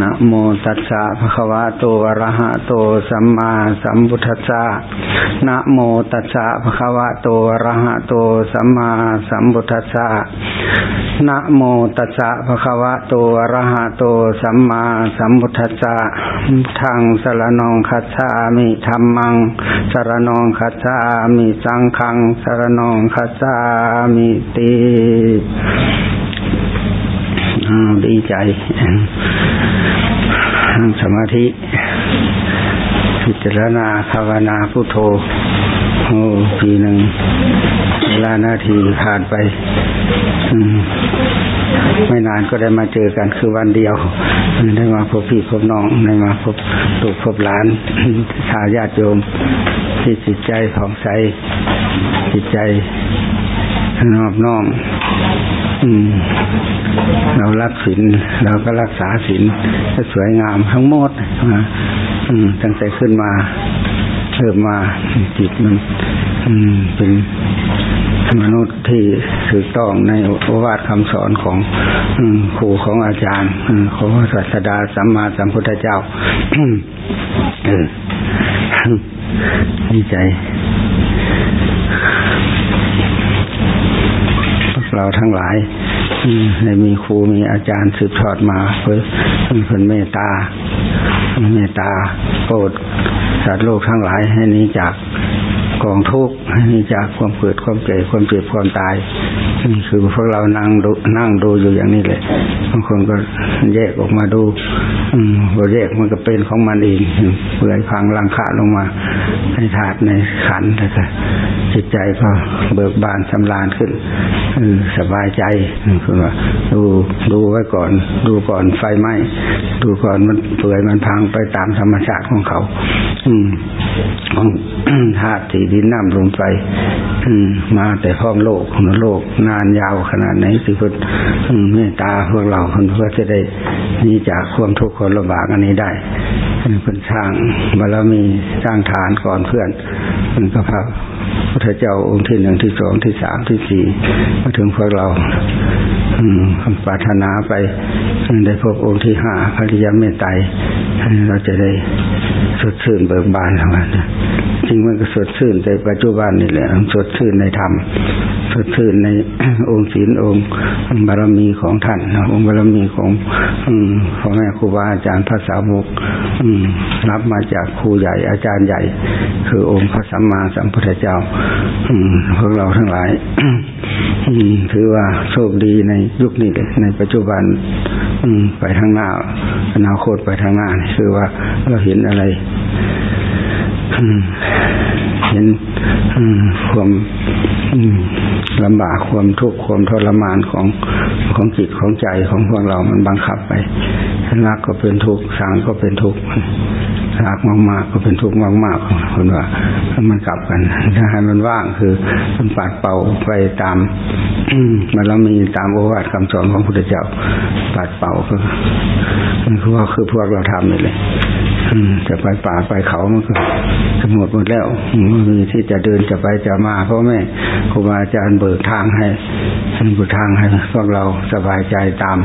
นะโมตัสสะภะคะวะโตอะระหะโตสัมมาสัมพุทธัสสะนะโมตัสสะภะคะวะโตอะระหะโตสัมมาสัมพุทธัสสะนะโมตัสสะภะคะวะโตอะระหะโตสัมมาสัมพุทธัสสะทางสรนองคัจฉามิธรรมังสรนองคัจฉามิสังฆังสรนองคัจฉามิติ ดีใจนั่งสมาธิ พิจารณาภาวนาพุทโธโอ้ปีหนึ่งเวลานาทีผ่านไปไม่นานก็ได้มาเจอกันคือวันเดียว ได้มาพบพี่พบน้องได้มาพบลูกพบหลานชาญาติโยม ที่จิตใจผ่องใสจิตใจนอบน้อม เรารักศีลเราก็รักษาศีลสวยงามทั้งหมดตั้งแต่ขึ้นมาเริ่มมาจิตมันเป็นมนุษย์ที่ถูกต้องในโอวาทคำสอนของครูของอาจารย์ของศาสดาสัมมาสัมพุทธเจ้าอดีใจ เราทั้งหลายในมีครูมีอาจารย์สืบทอดมาเพื่อเพื่อเมตตาเมตตาโปรดสัตว์โลกทั้งหลายให้นี้จากกองทุกข์ จากความเกิดความเจ็บความเจ็บความตายนี่คือพวกเรานั่งดูนั่งดูอยู่อย่างนี้เลยบางคนก็แยกออกมาดู อืมพอแยกมันก็เป็นของมันเองเปื่อยพังลังขาลงมาในถาดในขันแล้วก็จิตใจก็เบิกบานสำราญขึ้นสบายใจคือว่าดูดูไว้ก่อน ดูก่อนไฟไหม้ดูก่อนมันเปื่อยมันพังไปตามธรรมชาติของเขา อืมของธาตุสีดินน้ำลมไฟมมาแต่พ้อมโลกของโลกนานยาวขนาดไหนสิพุทธเมตตาพวกเราคนเพื่อจะได้นี้จากความทุกข์คนลำบากอันนี้ได้เป็นสร้างบารมีสร้างฐานก่อนเพื่อนมันก็พระพุทธเจ้าองค์ที่หนึ่งที่สองที่สามที่สี่มาถึงพวกเราปรารถนาไปได้พบองค์ที่ห้าพระริยเมตไตรเราจะได้สดชื่นเบิกบานทั้งนั้นจริงมันก็สดชื่นในปัจจุบันนี่แหละสดชื่นในธรรมสดชื่นในองค์ศีลองค์บารมีของท่านองค์บารมีของพ่อแม่ครูบาอาจารย์พระสาวกรับมาจากครูใหญ่อาจารย์ใหญ่ คือองค์พระสัมมาสัมพุทธเจ้าพวกเราทั้งหลายถือว่าโชคดีในยุคนี้เลยในปัจจุบันไปทางหน้าอนาคตไปทางหน้าคือว่าเราเห็นอะไรเห็น ความลำบากความทุกข์ความทรมานของของจิตของใจของพวกเรามันบังคับไปรักก็เป็นทุกข์สางก็เป็นทุกข์ รักมาก ๆ ก็เป็นทุกข์มากๆคนว่ามันกลับกัน ถ้าให้มันว่างคือมันปัดเป่าไปตามมันเรามีตามโอวาทคำสอนของพระพุทธเจ้าปัดเป่าก็มันคือว่าคือพวกเราทำนี่เลยจะไปป่าไปเขามันก็จะหมดหมดแล้วมันมีที่จะเดินจะไปจะมาเพราะแม่ครูบาอาจารย์เบิกทางให้เบิกทางให้พวกเราสบายใจตาม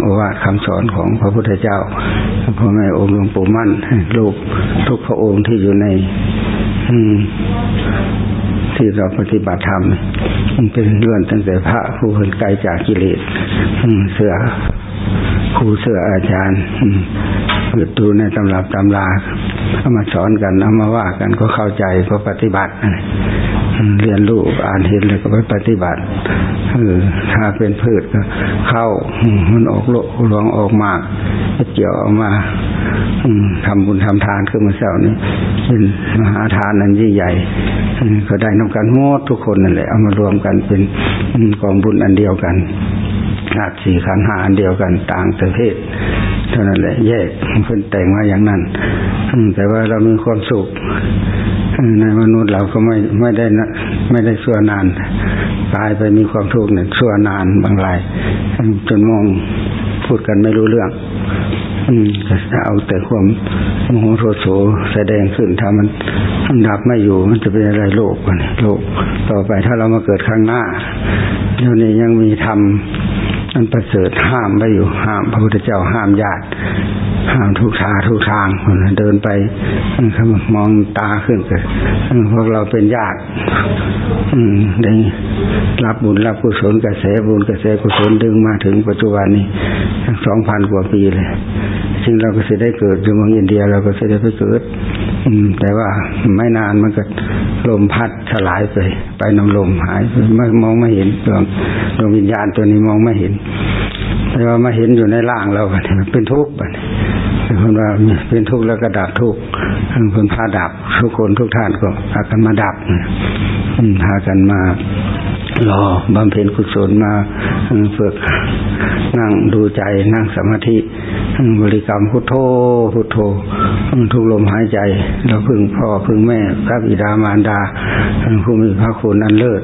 โอวาทคำสอนของพระพุทธเจ้าพ่อแม่องค์หลวงปู่มั่นลูกทุกพระองค์ที่อยู่ในที่เราปฏิบัติธรรมมันเป็นเรื่องตั้งแต่พระผู้คนไกลจากกิเลสเสือครูเสืออาจารย์เปิดดูในตำรับตำราเอามาสอนกันเอามาว่ากันก็เข้าใจก็ปฏิบัติ เรียนรู้อ่านเห็นแลยก็ไปปฏิบัติถ้าเป็นพืชก็เข้ามันออกโลหลวงออกมากเกี่ยวออกมาทำบุญทำทานขึ้นมาเสานี้เป็นมหาทานนั้นยิ่งใหญ่ก็ได้นำกันหมดทุกคนนั่นแหละเอามารวมกันเป็นกองบุญอันเดียวกัน อาจสี่ขันหาอันเดียวกันต่างประเภทเท่านั้นแหละ แยกเพิ่นแต่งมาอย่างนั้นแต่ว่าเรามีความสุขในมนุษย์เราก็ไม่ไม่ได้นะไม่ได้ชั่วนานตายไปมีความทุกข์เนี่ยชั่วนานบางรายจนมองพูดกันไม่รู้เรื่อง อืมเอาแต่ความโมโหโทโสแสดงขึ้นถ้ามันมันดับไม่อยู่มันจะเป็นอะไรโลกกันโลกต่อไปถ้าเรามาเกิดข้างหน้าเดี๋ยวนี้ยังมีทำ อันประเสริฐห้ามไปอยู่ห้าม พระพุทธเจ้าห้ามญาติห้ามทุกทาทุกทางเดินไปมองตาขึ้นเลยพวกเราเป็นญาติได้รับบุญรับกุศลกระแสบุญกระแสกุศลดึงมาถึงปัจจุบันนี้ทั้งสองพันกว่าปีเลยซึ่งเราก็จะได้เกิดอยู่เมืองอินเดียเราก็จะได้ไปเกิด อืม แต่ว่าไม่นานมันก็ลมพัดสลายไป ไปน้ำลมหายไม่มองไม่เห็นดวงดวงวิญญาณตัวนี้มองไม่เห็น แต่ว่ามาเห็นอยู่ในร่างเราเป็นทุกข์ไปคนว่าเป็นทุกข์แล้วก็ดับทุกข์คนพาดับทุกคนทุกท่านก็พากันมาดับพากันมารอบำเพ็ญกุศลมาฝึกนั่งดูใจนั่งสมาธิบริกรรมพุทโธพุทโธทุกลมหายใจ เราพึ่งพ่อพึ่งแม่พระบิดามารดาผู้มีพระคุณนั้นเลิศ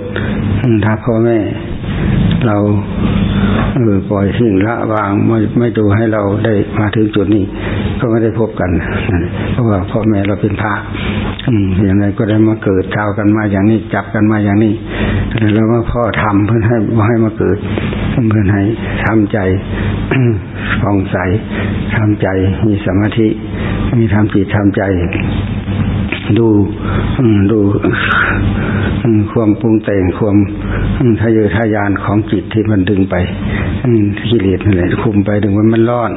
ถ้าพ่อแม่ เราเออปล่อยสิ่งละวางไม่ไม่ดูให้เราได้มาถึงจุดนี้ ก็ไม่ได้พบกันเพราะว่าพ่อแม่เราเป็นพระอืมอย่างไรก็ได้มาเกิดเช้ากันมาอย่างนี้จับกันมาอย่างนี้แล้วว่าพ่อทำเพื่อให้ให้มาเกิดเพื่อให้ทำใจฟ่องใสทำใจมีสมาธิมีทำจิตทำใจ ดูดูความปรุงแต่งความทะเยอทะยานของจิตที่มันดึงไปกิเลสนั่นแหละคุมไปดึงมันมันร้อน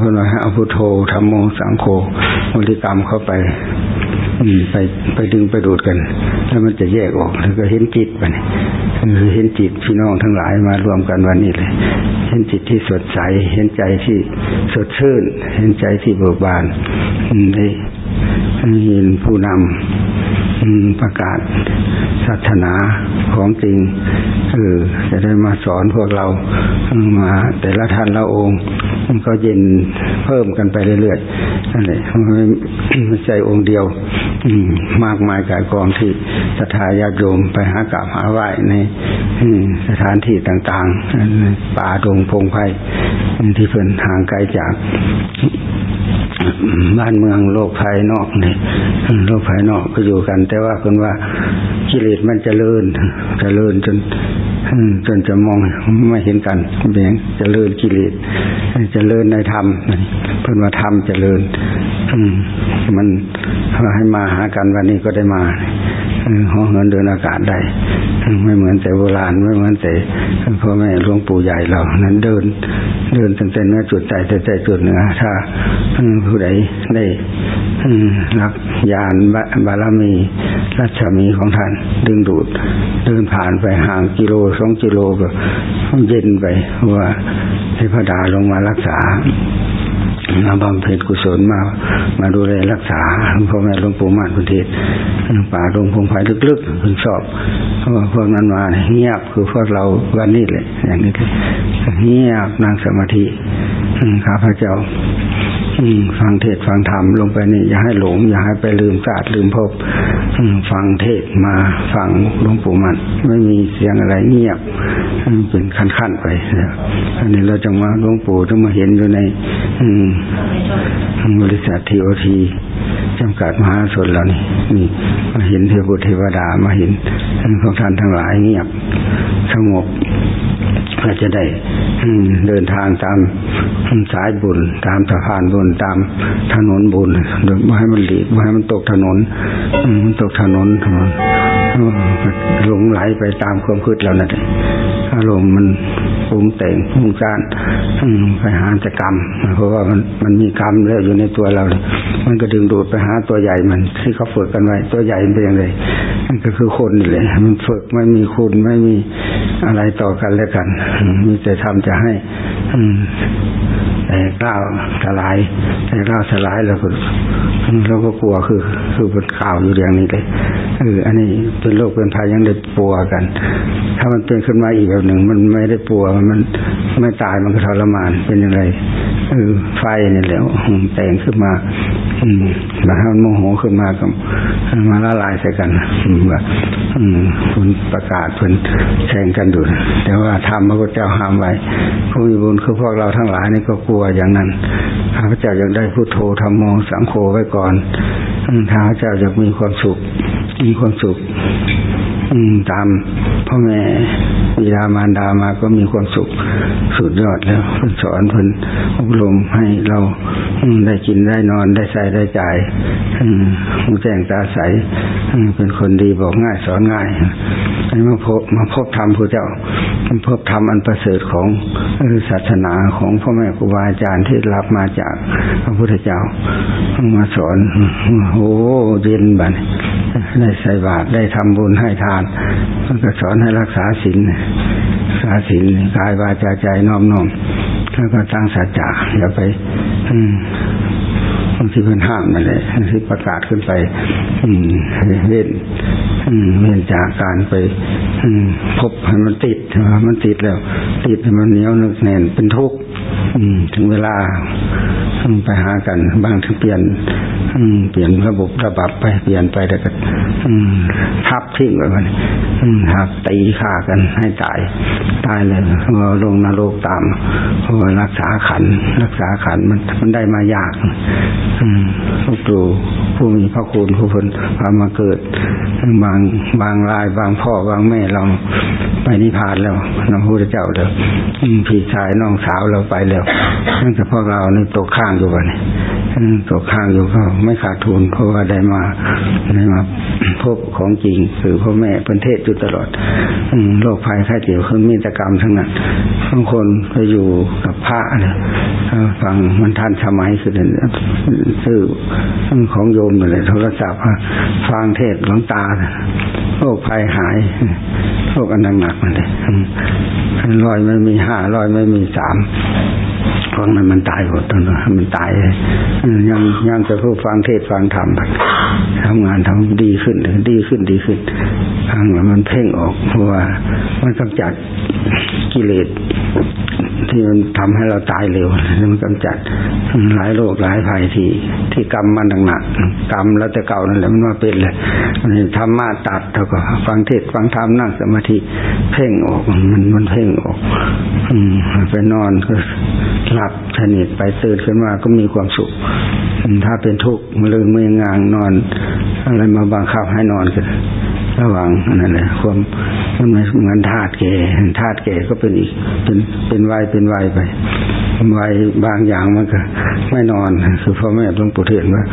คนว่าเอาพุทโธธรรมโมสังโฆบริกรรมเข้าไปไปไปดึงไปดูดกัน แล้วมันจะแยกออกแล้วก็เห็นจิตไปคือเห็นจิตพี่น้องทั้งหลายมารวมกันวันนี้เลย เห็นจิตที่สดใส เห็นใจที่สดชื่น เห็นใจที่เบิกบานได้เห็น ผู้นำประกาศศาสนาของจริงเออจะได้มาสอนพวกเรามา แต่ละท่านละองค์มันก็เย็นเพิ่มกันไปเรื่อยๆนั่นแหละไม่ใช่องค์เดียวมากมายกายกองที่ศรัทธาญาติโยมไปหากราบหาไหว้ในสถานที่ต่างๆป่าดงพงไพ่ที่เพิ่นห่างไกลจาก บ้านเมืองโลกภายนอกนี่โลกภายนอกก็อยู่กัน แต่ว่าคนว่ากิเลสมันจเจริญจเจริญจนจนจะมองไม่เห็นกันเป็นจเจริญกิเลสจเจริญในธรรมเพื่อนว่าธรรมจเจริญมันให้มาหากันวันนี้ก็ได้มา ห้องเงินเดินอากาศได้ไม่เหมือนแต่โบราณไม่เหมือนแต่พ่อแม่หลวงปู่ใหญ่เรานั้นเดินเดินตั้งแต่เนื้อจุดใจแต่ใจจุดเนื้อถ้าผู้ใดได้รับยานบารมีรัชมีของท่านดึงดูด เดินผ่านไปห่างกิโลสองกิโลก็เย็นไปว่าเทพดาลงมารักษา บำเพ็ญกุศลมา มาดูแลรักษาพ่อแม่หลวงปู่มานพุทธิป่าดงพงไผ่ลึกๆถึงสอบเพราะพวกนั้นมาเงียบคือพวกเราวันนี้เลยอย่างนี้เลยเงียบนั่งสมาธิข้าพเจ้าฟังเทศฟังธรรมลงไปนี่อย่าให้หลง อย่าให้ไปลืมศาสตร์ลืมภพฟังเทศมาฟังหลวงปู่มัน ไม่มีเสียงอะไรเงียบเป็นขั้นๆไปอันนี้เราจะมาหลวงปู่จะมาเห็นอยู่ในบริษัททีโอที จำกัดมหาสนเรานี่นี่มาเห็นเทวเทวดามาเห็นพวกท่านทั้งหลายเงียบสงบก็จะได้เดินทางตามสายบุญ ตามสะพานบุญตามถนนบุญโดยไม่ให้มันหลีกไม่ให้มันตกถนนมันตกถนนถนนหลงไหลไปตามความคิดเรานั่นเองอารมณ์มันปรุงแต่งปรุงจานไปหาจะกรรม เพราะว่ามันมันมีกรรมแล้วอยู่ในตัวเรา มันก็ดึงดูดไปหาตัวใหญ่มันที่เขาฝึกกันไว้ ตัวใหญ่เป็นยังไงมันก็คือคนนี่แหละมันฝึกไม่มีคุณไม่มีอะไรต่อกันแล้วกัน มีแต่ทำจะให้ อืม แต่กล้าวสลาย แต่กล้าวสลายเราก็เราก็กลัวคือ คือเป็นข่าวอยู่อย่างนี้เลยเอออันนี้เป็นโรคเป็นภัยยังได้ปัวกัน ถ้ามันเป็นขึ้นมาอีกแบบหนึ่ง มันไม่ได้ปัวมันไม่ตายมันก็ทรมานเป็นยังไงเออไฟนี่แหละแต่งขึ้นมา อืมมาถ้ามันโมโหขึ้นมาก็มาละลายใส่กันว่าอืมคุณประกาศเพิ่นแข่งกันดูแต่ว่าทำพระพุทธเจ้าห้ามไว้ผู้มีบุญคือพวกเราทั้งหลายนี่ก็กลัวอย่างนั้นข้าพเจ้ายังได้พุทโธธรรมโมสังโฆไว้ก่อนถ้าพระเจ้าอยากมีความสุข มีความสุขตามพ่อแม่ บิดามารดามาก็มีความสุขสุดยอดแล้วเพิ่นสอนเพิ่นอบรมให้เราได้กินได้นอนได้ใส่ได้จ่ายหูแจ้งตาใสเป็นคนดีบอกง่ายสอนง่ายอันมาพบมาพบธรรมพระเจ้าพบธรรมอันประเสริฐของศาสนาของพ่อแม่ครูบาอาจารย์ที่รับมาจากพระพุทธเจ้ามาสอนโอ้เย็นบันได้ใส่บาตรได้ทำบุญให้ทานมันก็สอนให้รักษาศีลสาสินกายวาจาใจน้อมน้อมแล้วก็ตั้งสัจจะอย่าไปอืมบางทีเพื่อนห้ามนั่นแหละที่ประกาศขึ้นไป อืมเว้นเว้นจากการไปพบให้มันติดมันติดแล้ว ติดมันเหนียวนึกแน่นเป็นทุกข์ ถึงเวลาไปหากัน บางทีเปลี่ยนเปลี่ยนระบบระบับไปเปลี่ยนไปแต่ก็ทับทิ้งไปมันทับตีฆ่ากันให้ตายตายเลยเราลงนรกตามเพราะรักษาขัน รักษาขันมันมันได้มายากลูกดูผู้มีพระคุณผู้คนพามาเกิด บางบางรายบางพ่อบางแม่เราไปนิพพานแล้วน้องพระเจ้าเด้อพี่ชายน้องสาวเราไปแล้วนั่นแต่พวกเรานี่ตกข้างอยู่วันนี้ตกข้างอยู่ก็ไม่ขาดทุน เพราะว่าได้มาได้มาพบของจริงคือพ่อแม่ป็นเทศอยู่ตลอดโรคภัยไข้เจ็บคือมีตกรรมทั้งนั้นบางคนไปอยู่กับพระนี่ยฟังมันทันสมัยคือซื้อของโยมเลยโทรศัพท์ฟังเทศหลวงตาโรคภัยหายโรคอันหนักๆมันเลยร้อยไม่มีห้าร้อยไม่มีสามพวกนั้นมันตายหมดตรงนั้นมันตายยังยังจะพูดฟังเทศฟังธรรมทำงานทำดีขึ้นดีขึ้นดีขึ้นทางมันเพ่งออกเพราะว่ามันกำจัดกิเลสที่มันทำให้เราตายเร็วมันกำจัดหลายโรคหลายภัยที่ที่กรรมมันหนักกรรมแล้วแต่เก่านั่นแหละมันมาเป็นเลยธรรมะตัดเท่ากับฟังเทศฟังธรรมนั่งสมาธิเพ่งออกมันมันเพ่งออก อืมไปนอนก็หลับสนิทไปตื่นขึ้นมาก็มีความสุข ถ้าเป็นทุกข์มันเลยมืองางนอน อะไรมาบังคับให้นอนกันระวังนั่นแหละความมันเหมือนธาตุแก่ธาตุแก่ก็เป็นอีก เป็นเป็นวัยเป็นวัยไปวัยบางอย่างมันก็ไม่นอน คือพ่อแม่ต้องปู่เทียนว่า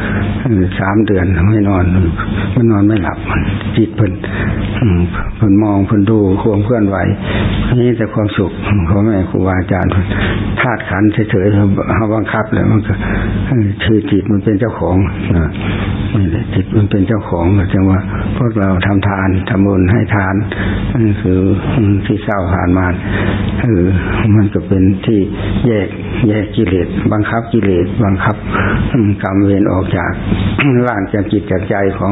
สามเดือนไม่นอน มันนอนไม่หลับจิตเพิ่น เพิ่นมองเพิ่นดูควมเคลื่อนไหวนี่แต่ความสุขพ่อแม่ครูบาอาจารย์ธาตุขันเฉยๆเขาบังคับแล้วมันก็คือจิตมันเป็นเจ้าของนี่แหละจิตมันเป็นเจ้าของจังว่า พวกเราทำทานทำบุญให้ทานนั่นคือที่เศร้าผ่านมาเออมันก็เป็นที่แยกแยกกิเลสบังคับกิเลสบังคับกรรมเวรออกจากร่างจากจิตจากใจของ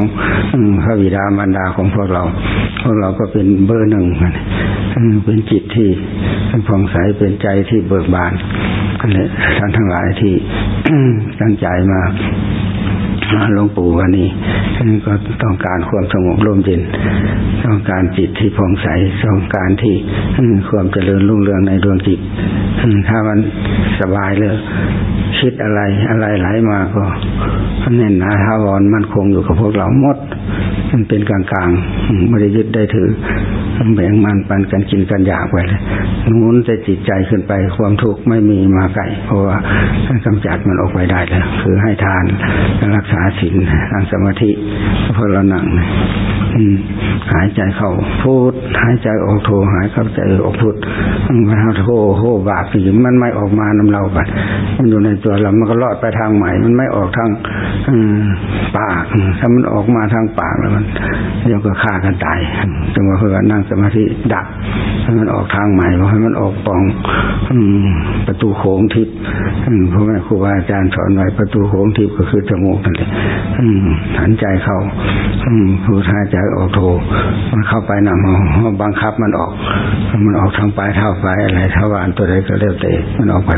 พระวิดามารดาของพวกเราพวกเราก็เป็นเบอร์หนึ่งเป็นจิตที่ผ่องใสเป็นใจที่เบิกบานท่านทั้งหลายที่ตั้งใจมา หลวงปู่วันนี้ก็ต้องการความสงบร่มเย็น ต้องการจิตที่ผ่องใสต้องการที่ความเจริญรุ่งเรืองในดวงจิตถ้ามันสบายเลยคิดอะไรอะไรไหลมาก็แน่นหนาทาวรมั่นคงอยู่กับพวกเราหมด มันเป็นกลางๆไม่ได้ยึดได้ถือแบ่งมันปันกันกินกันอยากไปเลยนู้นจะจิตใจขึ้นไปความทุกข์ไม่มีมาไกลเพราะว่าท่านกำจัดมันออกไปได้แล้วคือให้ทานรักษาศีลทางสมาธิเพราะเรานั่งหายใจเข้าพูดหายใจออกโทหายเข้าใจออกพูดมันเท่าโทโหบาปผีมันไม่ออกมานำเราบัดมันอยู่ในตัวเรามันก็ลอดไปทางใหม่ มันไม่ออกทางปากถ้ามันออกมาทางปากแล้วมันเดี๋ยวก็ฆ่ากันตายจังว่าเพื่อนั่งสมาธิดับให้มันออกทางใหม่ให้มันออกปองประตูโค้งทิพย์พ่อแม่ครูบาอาจารย์สอนไว้ประตูโค้งทิพย์ก็คือจมูกนั่นแหละหันใจเข้าผู้ทาใจออกโทมันเข้าไปนะมันบังคับมันออก มันออกทางปลายเท้าไปอะไรทวารตัวใดก็เรียกเตะมันออกไป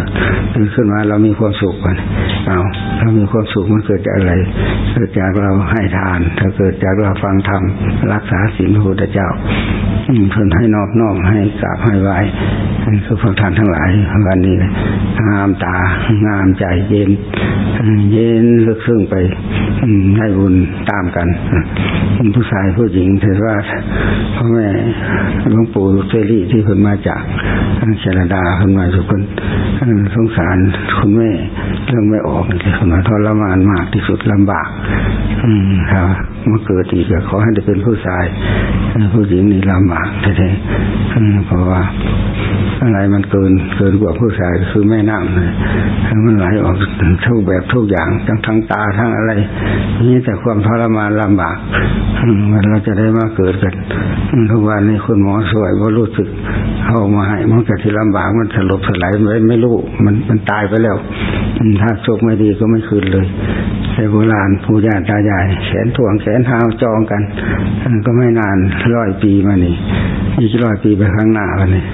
ขึ้นมาเรามีความสุขกันเอาเรามีความสุขมันเกิดจากอะไร เกิดจากเราให้ทาน ถ้าเกิดจากเราฟังธรรมรักษาศีลพระพุทธเจ้าเพิ่นให้นอบน้อมให้กราบให้ไหวคือพวกท่านทั้งหลายวันนี้งามตางามใจเย็น เย็นลึกซึ้งไปให้บุญตามกันผู้ชายผู้หญิงถือว่าพ่อแม่หลวงปู่เจรี่ที่เพิ่นมาจากแคนาดาเพิ่นมาทุกคนสงสารคุณแม่เรื่องไม่ออกเลยคนทรมานมากที่สุดลำบาก อืมครับมื่อเกิดอีกขอให้ได้เป็นผู้ชายผู้หญิงนี่ลำบากแท้ๆเพราะว่าอะไรมันเกินเกินกว่าผู้ชายคือแม่น้ำเลยมันไหลออกทุกแบบทุกอย่างทั้งทั้งตาทั้งอะไระไรนี่แต่ความทรมานลำบากมันเราจะได้มาเกิดกันทุกวันนี้คุณหมอสวยว่ารู้สึกเอามาให้มันก็ที่ลำบากมันสลบสลายไม่ไม่รู้มันมันตายไปแล้วถ้าโชคไม่ดีก็ไม่คืนเลยแต่โบราณผู้ญาตายายแขนถ่วงแขนเท้าจองกันก็ไม่นานร้อยปีมานี่อีกร้อยปีไปข้างหน้าวันนี้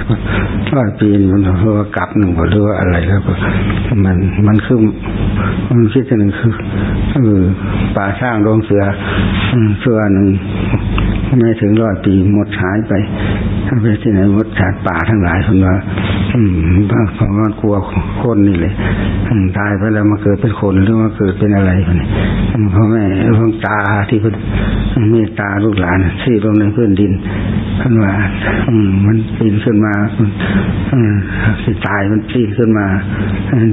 ร้อยปีมันเพราะว่ากลับหนึ่งหรือว่าอะไรครับมันมันคือมันคิดหนึ่งคือป่าช่างโรงเสือเสือหนึ่งไม่ถึงร้อยปีหมดหายไปถ้าไปที่ไหนหมดชาติป่าทั้งหลายคนว่าอืมบางคนก็กลัวคนนี่เลยตายไปแล้วมาเกิดเป็นคนหรือมาเกิดเป็นอะไรคนนี้พ่อแม่หลวงตาที่เป็นเมตตาลูกหลานที่ลงในพื้นดินท่านว่าอืมมันปีนขึ้นมาอืมสิตายมันปีนขึ้นมา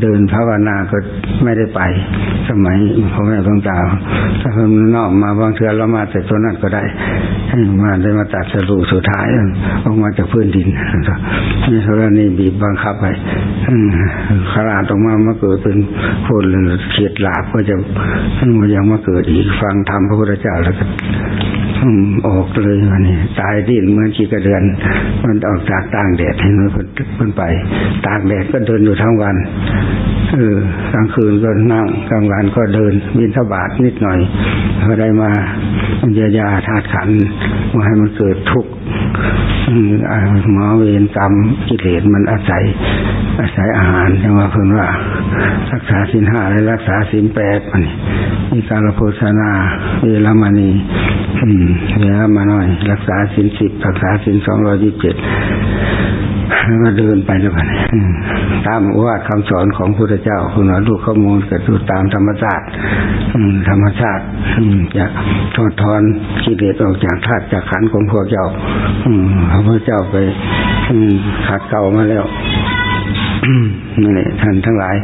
เดินภาวนาก็ไม่ได้ไป สมัยพ่อแม่หลวงตาถ้าเพิ่มนอกมาบางเทือเรามาแต่ตัวนั้นก็ได้มาได้มาตัดสรุปสุดท้ายออกมาจากพื้นดินนี่เท่านี้บีบบังคับไปขลาดออกมามาเกิดเป็นคนเฉียดหลาบก็จะมันยังมาเกิดอีกฟังธรรมพระพุทธเจ้าแล้วก็ออกเลยวันนี้ตายดิ้นเหมือนขี้กระเดือน มันออกจากต่างแดดให้มันขึ้นไปต่ากแดดก็เดินอยู่ทั้งวันเออกลางคืนก็นั่งกลางวันก็เดินบินทบาทนิดหน่อยก็ได้มาเยียวยาธาตุขันมาให้มันเกิดทุกข์หมอเวรกรรมกิเลสมันอาศัย อาศัยอาหารจังว่าเพิ่นว่า รักษาสินห้าและรักษาสินแปดมันมีการโภชนาเวลามานีเวลามาหน่อย รักษาสินสิบรักษาสินสองร้อยยี่สิบเจ็ดแล้วก็เดินไปแล้วกันตามว่าคำสอนของพระเจ้าคุณว่าดูข้อมูลกับดูตามธรรมชาสติธรรมชาติจะทอดทอนกิเลสออกจากธาตุจากขันของพวกเจ้าพระพุทธเจ้าไปขัดเก่ามาแล้วนั่แหละท่านทั้งหลาย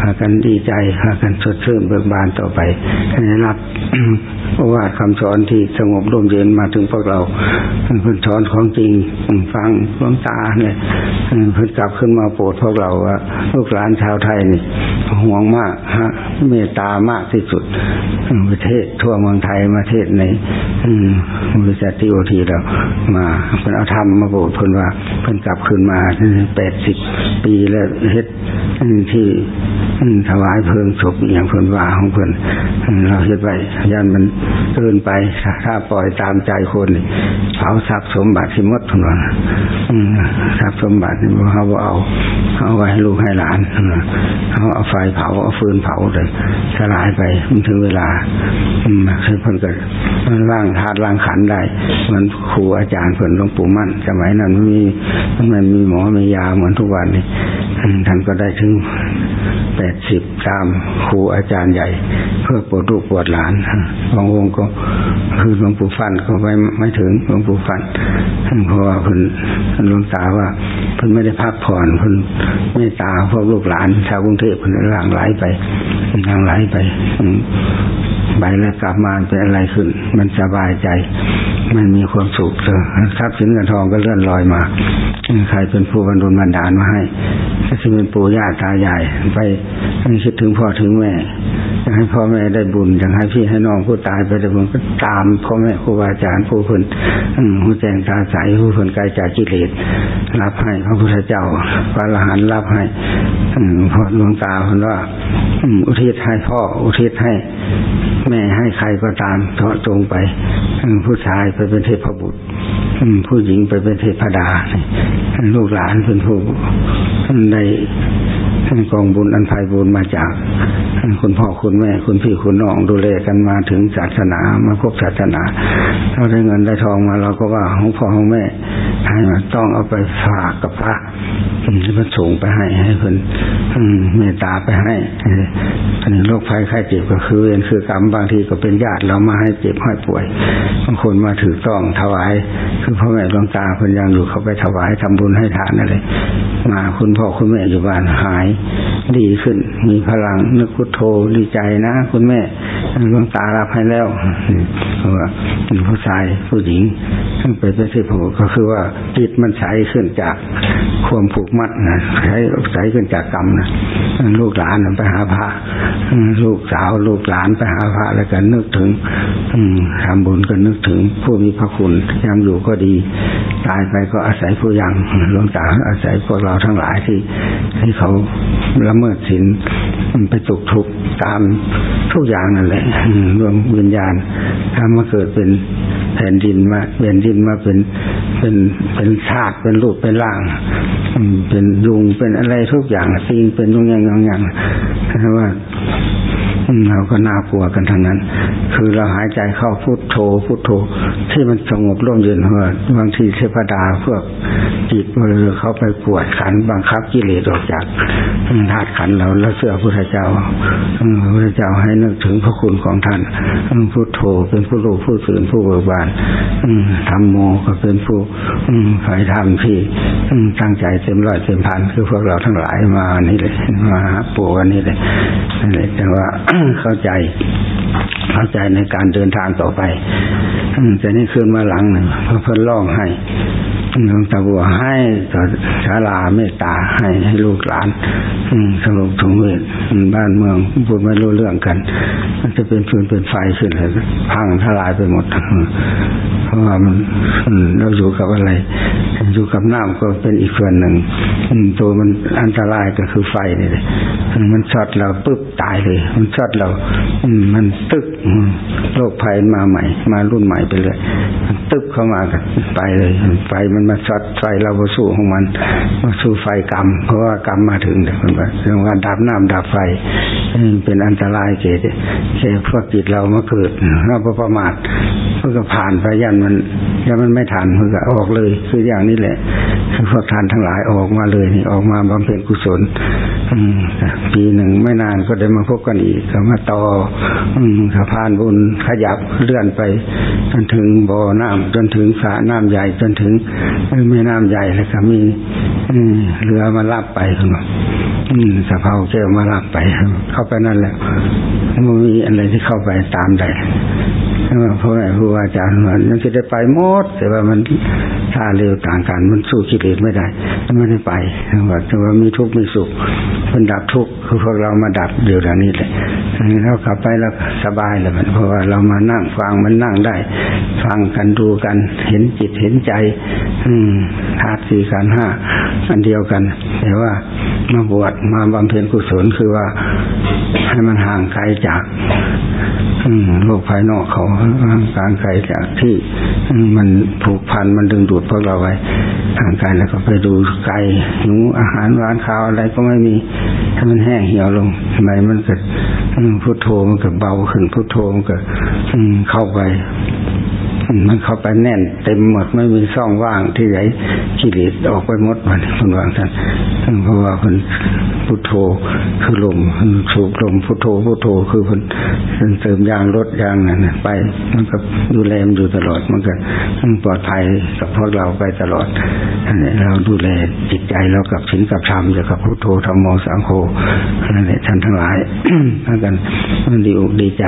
พากันดีใจพากันสดชื่นเบิกบานต่อไปให้รับเพราะว่าคำสอนที่สงบร่มเย็นมาถึงพวกเราเพื่อนสอนของจริงฟังหลวงตาเนี่ยเพื่อนกลับขึ้นมาโปรดพวกเราว่าลูกหลานชาวไทยนี่ห่วงมากฮะ เมตตามากที่สุด ประเทศทั่วเมืองไทยมาเทศในบริษัทที่โอทีเรามาเพื่นเอาธรรมมาโปรดเพื่นว่าเพื่นกลับขึ้นมาแปดสิบปีแล้วเฮ็ดที่ถวายเพลิงศพอย่างเพื่นว่าของเพื่นเราเฮ็ดไว้ยันมันเกินไปถ้าปล่อยตามใจคนเผาทรัพย์สมบัติที่มดทุนวันทรัพย์สมบัติเขาเอาเอาไว้ให้ลูกให้หลานเขาเอาไฟเผาเอาฟืนเผาเลยสลายไปมันถึงเวลาคือเพิ่นก็ร่างธาตุร่างขันได้เหมือนครูอาจารย์เพิ่นหลวงปู่มั่นสมัยนั้นไม่มีมันมีหมอมียาเหมือนทุกวันนี้ท่านก็ได้ถึงแปดสิบตามครูอาจารย์ใหญ่ เพื่อปวดลูกปวดหลานบางองค์ก็คือหลวงปู่ฟันก็ไม่ไม่ถึงหลวงปู่ฟันเพราะว่าเพิ่นหลวงตาว่าเพิ่นไม่ได้พักผ่อนเพิ่นไม่ตาพวกลูกหลานชาวกรุงเทพเพิ่นหลังไหลไปหลังไหลไป ไปแล้วกลับมาเป็นอะไรขึ้น มันสบายใจ มันมีความสุขเลยทรัพย์สินเงินทองก็เลื่อนลอยมาใครเป็นผู้บรรลุบันดาลมาให้ก็จะเป็นปู่ย่าตายายไปคิดถึงพ่อถึงแม่อยากให้พ่อแม่ได้บุญอยากให้พี่ให้น้องผู้ตายไปได้บุญก็ตามพ่อแม่ครูบาอาจารย์ผู้คนผู้แจงตาใสผู้คนไกลจากกิเลสรับให้พระพุทธเจ้าพระอรหันต์รับให้พอหลวงตาคนว่าอุทิศให้พ่ออุทิศให้แม่ให้ใครก็ตามเถาะจงไปผู้ชายไปเป็นเทพบุตรผู้หญิงไปเป็นเทพดา ลูกหลานเป็นผู้ใน กองบุญอันภัยบุญมาจากคุณพ่อคุณแม่คุณพี่คุณน้องดูแลกันมาถึงศาสนามาพบศาสนาเราได้เงินได้ทองมาเราก็ว่าของพ่อของแม่ให้มาต้องเอาไปฝากกับพระให้พระส่งไปให้ให้เพิ่นเมตตาไปให้อันนี้โรคภัยไข้เจ็บก็คือเวรคือกรรมบางทีก็เป็นญาติเรามาให้เจ็บให้ป่วยบางคนมาถือต้องถวาย คือพ่อแม่ดวงตาเพิ่นยังอยู่เขาไปถวายทำบุญให้ทานอะไรมาคุณพ่อคุณแม่อยู่บ้านหายดีขึ้น มีพลังนึกพุทโธดีใจนะ คุณแม่ดวงตารับให้แล้วเพราะว่าผู้ชายผู้หญิงไปเป็นที่ผูก็คือว่าจิตมันใสขึ้นจากความผูกมัดนะใช้ใสขึ้นจากกรรมนะลูกหลานไปหาพระลูกสาวลูกหลานไปหาพระแล้วก็นึกถึงทำบุญก็นึกถึงผู้มีพระคุณยังอยู่ก็ดี ตายไปก็อาศัยผู้ยังหลวงตาอาศัยพวกเราทั้งหลายที่ที่เขาละเมิดศีลไปตกทุกข์ตามทุกอย่างนั่นแหละรวมวิญญาณถ้ามาเกิดเป็นแผ่นดินมาเปลี่ยนดินมาเป็นเป็นเป็นชาติเป็นรูปเป็นร่างเป็นยุงเป็นอะไรทุกอย่างสิ่งเป็นยุงอย่างอย่างอย่างว่า เราก็น่ากลัวกันทั้งนั้น คือเราหายใจเข้าพุทโธพุทโธ ที่มันสงบร่มเย็นเพราะบางทีเทพดาเพวกจิตมือเขาไปปวดขันบังคับกิเลสออกจากธาตุขันเราแล้วเสื่อพระเจ้าพระพุทธเจ้าให้นึกถึงพระคุณของท่านพุทโธเป็นผู้รู้ผู้สื่นผู้เบิกบานธรรมโมก็เป็นผู้ฝ่ายธรรมที่ตั้งใจเต็มร้อยเต็มพันคือพวกเราทั้งหลายมานี่เลยมาปู่วันนี้เลยนั่นแหละแต่ว่าเข้าใจ เข้าใจในการเดินทางต่อไปจะนี่คืนมาหลังหนึ่งเพื่อนร้องให้หลวงตาบัวให้ต่อศาลาเมตตาให้ให้ลูกหลานสงบถุงเวทบ้านเมืองพูดไม่รู้เรื่องกัน มันจะเป็นฟืนเป็นไฟขึ้นเลยพังทลายไปหมดเพราะว่ามันเราอยู่กับอะไร อยู่กับน้ำก็เป็นอีกส่วนหนึ่งตัวมันอันตรายก็คือไฟนี่เลยมันช็อตเราปุ๊บตายเลย มันช็อตเรามันตึกโรคภัยมาใหม่ มารุ่นใหม่ไปเลยมันตึกเข้ามากันไปเลยไฟมันมาช็อตไฟเราไปสู้ของมันมาสู้ไฟกรรม เพราะว่ากรรมมาถึงเดี๋ยวมันก็เรื่องการดับน้ำดับไฟเป็นอันตรายเกศเกศพวกจิตเรามาเกิดเราประมาทเพื่อผ่านไปยันมันยันมันไม่ทันเพื่อออกเลย คืออย่างนี้แหละคือพวกทานทั้งหลายออกมาเลยนี่ออกมาบำเพ็ญกุศลปีหนึ่งไม่นานก็ได้มาพบกันอีกก็มาต่อสะพานบุญขยับเลื่อนไป จนถึงบ่อน้ำจนถึงสระน้ำใหญ่จนถึงแม่น้ำใหญ่แล้วก็มีเรือมารับไปคุณสะเพาเจ้ามารับไป เข้าไปนั่นแหละมันมีอะไรที่เข้าไปตามใดเพราะไอ้ครูอาจารย์มันจะได้ไปหมด แต่ว่ามันถ้าเร็วต่างกัน มันสู้กิเลสไม่ได้ไม่ได้ไปแต่ว่ามีทุกข์มีสุขมันดับทุกข์คือพวกเรามาดับเดี๋ยวนี้เลยเรากลับไปแล้วสบายเลยมันเพราะว่าเรามานั่งฟังมันนั่งได้ ฟังกันดูกัน เห็นจิตเห็นใจ อืมธาตุสี่ขันห้าอันเดียวกัน แต่ว่ามาบวชมาบำเพ็ญกุศลคือว่าให้มันห่างไกลจากโลกภายนอกเขาห่างไกลจากที่มันผูกพันมันดึงดูดพวกเราไว้ห่างไกลแล้วก็ไปดูไก่หนูอาหารหวานข้าวอะไรก็ไม่มีถ้ามันแห้งเหี่ยวลงทำไมมันเกิดพุทโธมันก็เบาขึ้นพุทโธมันก็เข้าไป มันเข้าไปแน่น เต็มหมดไม่มีช่องว่างที่ไหนกิเลสออกไปหมดมันคุณวางท่านท่านเพราะว่าคนพุทโธคือลมสูบลมพุทโธพุทโธคือคนเติมยางรถยางนั่นไปมันก็ดูแลมันอยู่ตลอดมันก็ปลอดภัยกับพวกเราไปตลอดเราดูแลจิตใจเรากับศีลกับธรรมอยู่กับพุทโธธรรมโมสังโฆนั่นแหละท่านทั้งหลายท่านกันมันดีอกดีใจ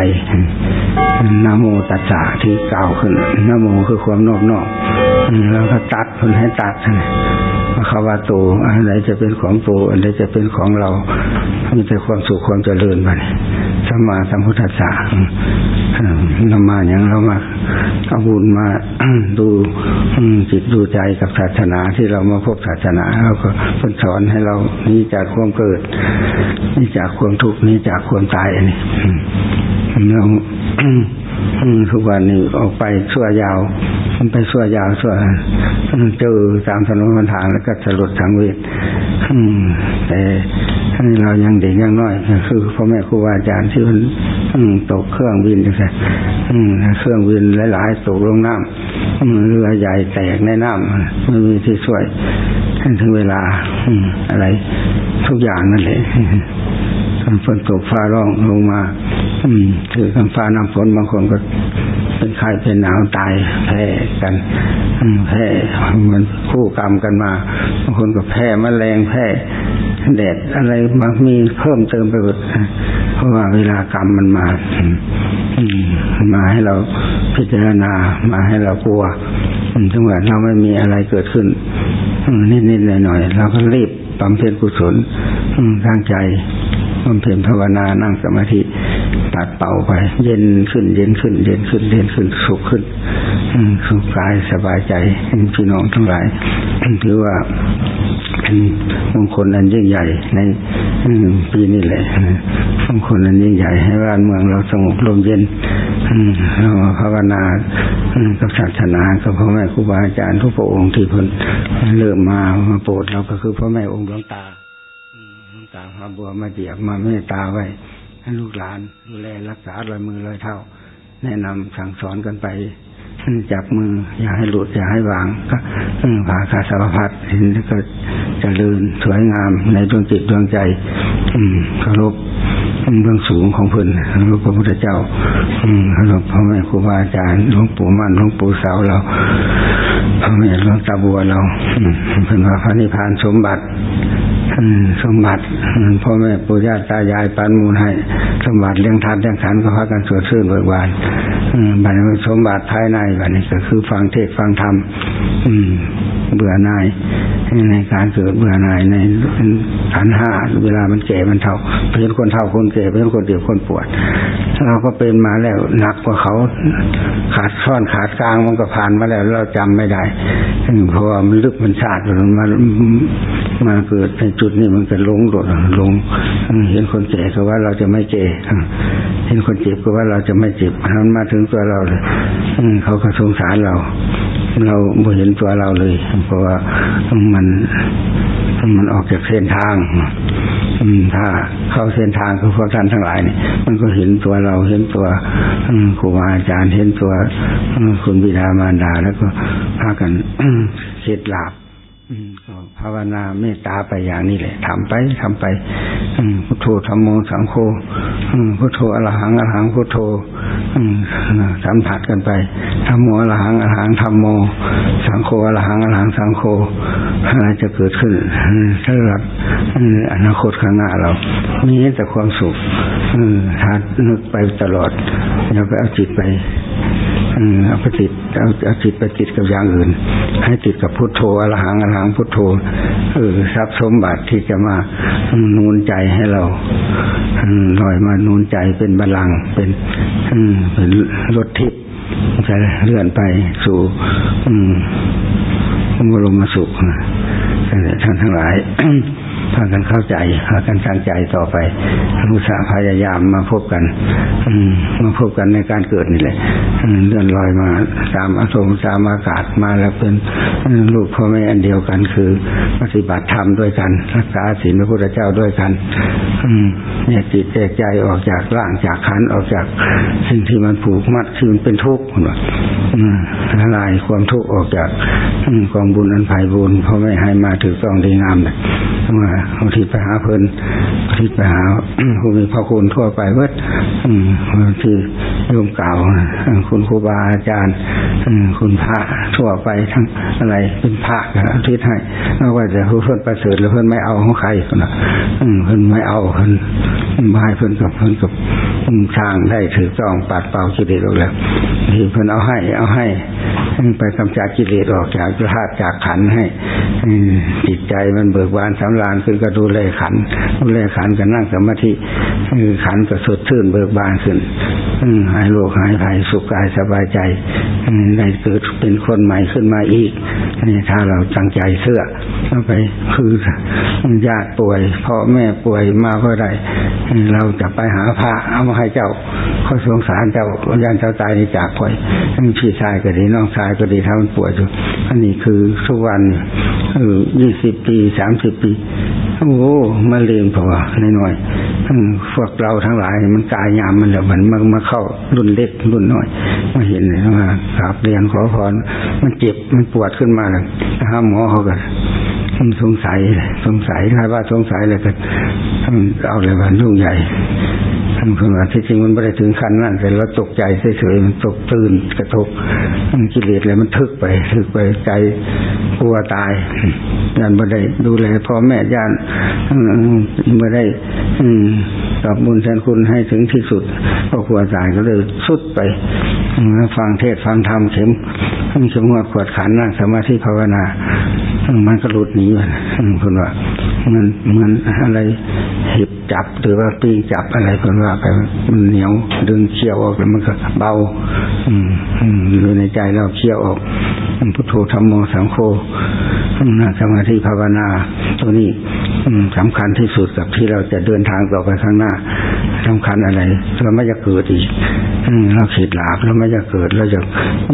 นโมตัสสะที่กล่าวขึ้นนโมคือความนอกนอกแล้วก็ตัดคนให้ตัดมาคาวาโตอะไรจะเป็นของโตอะไรจะเป็นของเรามีแต่ความสุขความเจริญมันสมาสัมพุทธะนำมาอย่างเรามาเอาบุญมาดูจิตดูใจกับศาสนาที่เรามาพบศาสนาเราก็เป็นสอนให้เรานี่จากความเกิด นี่จากความทุกข์นี่จากความตายอันนี้เรา ทุกวันนี้ออกไปชั่วยาว มันไปชั่วยาวชั่วเจอตามถนนคนทางแล้วก็สลดสังเวชแต่เรายังเด็กยังน้อยคือพ่อแม่ครูอาจารย์ที่มันตกเครื่องบินจังไงเครื่องบินหลายๆตกลงน้ำเรือใหญ่แตกในน้ำไม่มีที่ช่วยถึงเวลาอะไรทุกอย่างนั่นแหละ ฝนตกฟ้าร้องลงมา อืมถือคำฟ้าน้ำฝนบางคนก็เป็นไข้เป็นหนาวตายแพ้กันแพ้มันคู่กรรมกันมาบางคนก็แพ้มแมลงแพ้แดดอะไรบางมีเพิ่มเติมไปหมดเพราะว่าเวลากรรมมันมามาให้เราพิจารณามาให้เรากลัวจังหวะเราไม่มีอะไรเกิดขึ้นนิดๆหน่อยๆเราก็รีบบำเพ็ญกุศลตั้งใจ บำเพ็ญภาวนานั่งสมาธิตัดเป่าไป เย็นขึ้น เย็นขึ้น เย็นขึ้น เย็นขึ้นสุขขึ้นสุขกายสบายใจพี่น้องทั้งหลายถือว่าเป็นมงคลอันยิ่งใหญ่ในปีนี้แหละมงคลอันยิ่งใหญ่ให้บ้านเมืองเราสงบลมเย็นเราภาวนากับศาสนากับพ่อแม่ครูบาอาจารย์ทุกพระองค์ที่เพิ่นเริ่มมามาโปรดเราก็คือพ่อแม่องค์หลวงตา ตาพระบัวมาเดียบมาเมตตาไว้ให้ลูกหลานดูแลรักษารอยมือรอยเท้าแนะนำสั่งสอนกันไปจับมือ อย่าให้หลุดอย่าให้วางก็ผ่าคาสารพัดเห็นแล้วก็จเจริญสวยงามในดวงจิตดวงใจ อืมเคารพเบื้องสูงของเพื่อนเคารพพระพุทธเจ้า อืมเคารพพ่อแม่ครูบาอาจารย์หลวงปู่มั่นหลวงปู่สาวเรา พ่อแม่หลวงตาบัวเราเพื่นว่าพระนิพพานสมบัติสมบัติพ่อแม่ปู่ย่าตายายปันมูลให้ สมบัติเลี้ยงทานเลี้ยงขันก็พากันสวดชื่นเบิกบานบัณฑิตสมบัติภายในบัดนี้ก็คือฟังเทศฟังธรรม เบื่อหน่ายในการเกิดเบื่อหน่ายในขันห้าเวลามันแก่มันเท่าเป็นคนเท่าคนแก่เป็นคนเดียวคนปวดเราก็เป็นมาแล้วหนักกว่าเขาขาดซ่อนขาดกลางมันก็ผ่านมาแล้วเราจำไม่ได้เพราะว่ามันลึกมันชาติมันมามาเกิดในจุดนี้มันก็ลงโดดลงเห็นคนแก่ก็ว่าเราจะไม่แก่เห็นคนเจ็บก็ว่าเราจะไม่เจ็บมันมาถึงตัวเราเลยเขาก็สงสารเรา เราไม่เห็นตัวเราเลย เพราะว่ามันมันออกจากเส้นทางถ้าเข้าเส้นทางคือพวกท่านทั้งหลายนี่มันก็เห็นตัวเราเห็นตัวครูบาอาจารย์เห็นตัวคุณบิดามารดา แล้วก็พากันเส็ดหลาบ ภาวนาเมตตาไปอย่างนี้แหละทำไปทำไปพุทโธธรรมโมสังโฆพุทโธอรหังอรหังพุทโธสัมผัสกันไปธรรมโมอรหังอรหังธรรมโม สังโฆอรหังอรหังสังโฆอะไรจะเกิดขึ้นสำหรับอนาคตข้างหน้าเรา มีแต่ความสุขถ้านึกไปตลอดอย่าไปเอาจิตไป เอาไปติดเอาเอาจิตไปติดกับอย่างอื่น ให้ติดกับพุทโธอรหังอรหังพุทโธเออทรัพย์สมบัติที่จะมานูนใจให้เราลอยมานูนใจเป็นบาลังเป็นเป็นรถทิพย์จะเลื่อนไปสู่บรมสุขท่านทั้งหลาย พากันเข้าใจพากันตั้งใจต่อไปรู้สาพยายามมาพบกัน อืมาพบกันในการเกิดนี่แหละเลื่อนลอยมาตามอสงตามอากาศมาแล้วเป็นลูกพ่อแม่อันเดียวกัน คือปฏิบัติธรรมด้วยกัน รักษาศีลพระพุทธเจ้าด้วยกัน อืเนี่ยจิตแจกใจออกจากร่างจากขันออกจากสิ่งที่มันผูกมัดคือมันเป็นทุกข์คนว่าละลายความทุกข์ออกจากกองบุญอันไพ่บุญพ่อแม่ให้มาถือกองดีงามเลยมาบางทีไปหาเพลินบางทีไปหาผู้มีพระคุณทั่วไปเวทบางทีโยมเก่าคุณครูบาอาจารย์คุณพระทั่วไปทั้งอะไรเป็นพระนที่ให้ไม่ว่าจะเพื่อนประเสริฐหรือเพื่อนไม่เอาของใครนะเพื่อนไม่เอาเพื่อนบายเพื่อนกับเพื่อนกับช่างได้ถือจองปัดเป่าคิดเด็กแล้วที่เพื่อนเอาให้ เอาให้ไปกำจัดกิเลสออกจากธาตุจากขันให้จิตใจมันเบิกบานสำราญขึ้นก็ดูแลขัน ดูแลขันก็นั่งสมาธิขันก็สดชื่นเบิกบานขึ้นหายโรคหายภัยสุขกายสบายใจได้เกิดเป็นคนใหม่ขึ้นมาอีกนี่ถ้าเราจังใจเสื้อเข้าไปคือญาติป่วยพ่อแม่ป่วยมาเพื่อใดเราจะไปหาพระเอามาให้เจ้าเขาสงสารเจ้าญาติเจ้าตายในจากป่วยทั้งพี่ชายก็ดีน้องชายก็ดีถ้ามันป่วยอยู่อันนี้คือทุกวันเออยี่สิบปีสามสิบปีโอ้มาเรียนพอหน่อยๆพวกเราทั้งหลาย มันกายยามมันแล้วมันมามาเข้ารุ่นเล็กรุ่นน้อยมาเห็นเลยมากราบเรียนขอพรมันเจ็บมันปวดขึ้นมาเลยถ้าหมอเขาก็ สงสัยสงสัยใครว่าสงสัยเลยก็เอาเลยว่ายุ่งใหญ่ท่านคุณว่าที่จริงมันไม่ได้ถึงขั้นนั้นแต่เราตกใจเฉยๆมันตกตื่นกระทบมันกิเลสเลยมันทึกไปทึกไปใจกลัวตายยันไม่ได้ดูแลพ่อแม่ญาติไม่ได้ตอบบุญแทนคุณให้ถึงที่สุดก็กลัวตายก็เลยสุดไปฟังเทศฟังธรรมเข็มเข็มหัวขวดขันนั่งสมาธิภาวนา มันก็หลุดหนีมันคุณว่ามันมันอะไรเห็บจับหรือว่าปีจับอะไรคนว่าไปมันเหนียวดึงเคี้ยวออกแล้วมันก็เบา อืมอยู่ในใจเราเคี้ยวออกพุทโธธรรมโมสังโฆนั่งสมาธิภาวนา ตัวนี้สำคัญที่สุดกับที่เราจะเดินทางต่อไปข้างหน้า สำคัญอะไรเราไม่จะเกิดอีกเราขีดหลาบเราไม่จะเกิดเราจะ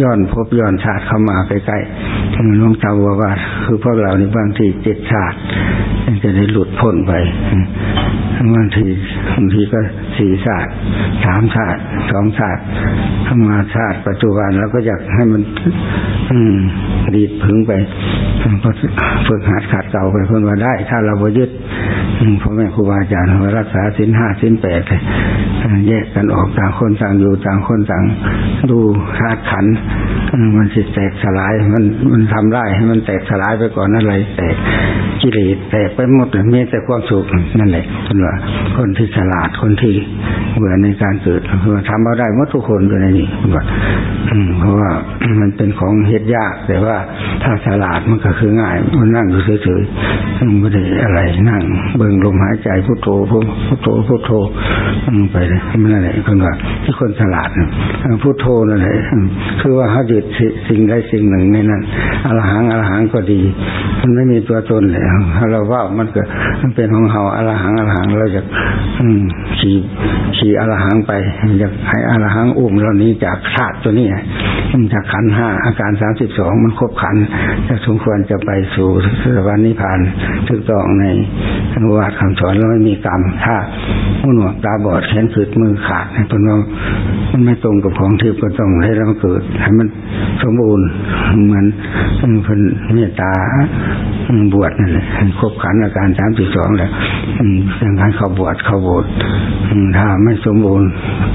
ย้อนพบย้อนชาติเข้ามาใกล้ๆหลวงตาว่าว่า คือพวกเราในบางทีเจ็ดชาติจะได้หลุดพ้นไปบางทีบางทีก็สี่ชาติสามชาติสองชาติทำมาชาติปัจจุบันเราก็อยากให้มัน อืมดีดพึงไปก็ฝึกหัดขัดเก่าไปเพื่อนว่าได้ ถ้าเราไปยึดพ่อแม่ครูบาอาจารย์ว่ารักษาสินห้าสินแปดแยกกันออกต่างคนต่างอยู่ต่างคนต่างดูธาตุขันมันสิแตกสลาย มันมันทำได้ให้มันแตกสลายไปก่อนอะไรแตกกิเลสแตกไปหมดมีแต่ความสุขนั่นแหละคนว่าคนที่ฉลาดคนที่เบื่อในการเกิดคือทำเอาได้หมดทุกคนเลยนี่คนว่าเพราะว่ามันเป็นของเฮ็ดยาก แต่ว่าถ้าฉลาดมันก็คือง่ายมันนั่งอยู่เฉยๆไม่ได้อะไรนั่ง เบิ่งลมหายใจพุทโธพุทโธพุทโธไปเลยมันอะไรคนว่าที่คนฉลาดพุทโธนั่นแหละคือว่าเขาหยึดสิ่งใดสิ่งหนึ่งในนั้นอรหังอรหังก็ดี มันไม่มีตัวตนเลยถ้าเราว่ามันก็มันเป็นของเราอรหังอรหังเราจะขี่ขี่อรหังไปอยากให้อรหังอุ้มเรานี้จากธาตุตัวนี้จากขันห้าอาการสามสิบสองมันครบขันจะสมควรจะไปสู่สวรรค์นิพพานถูกต้องในอนุวัตคำสอนแล้วไม่มีกรรมถ้าหูหนวกตาบอดแขนขืดมือขาดเป็นว่ามันไม่ตรงกับของที่ก็ต้องให้เราเกิดให้มันสมบูรณ์เหมือนเป็นเมตตาบวชนั่นแหละครบขันอาการสามสิบสองแหละอย่างการเขาบวชเขาบวชถ้าไม่สมบูรณ์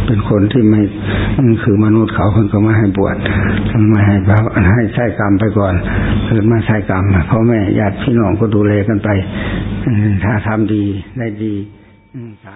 เป็นคนที่ไม่คือมนุษย์เขาคนก็ไม่ให้บวชไม่ให้ให้ใช้กรรมไปก่อนเกิดมาใช้กรรมพ่อแม่ญาติพี่น้องก็ดูแลกันไปถ้าทำดีได้ดีตา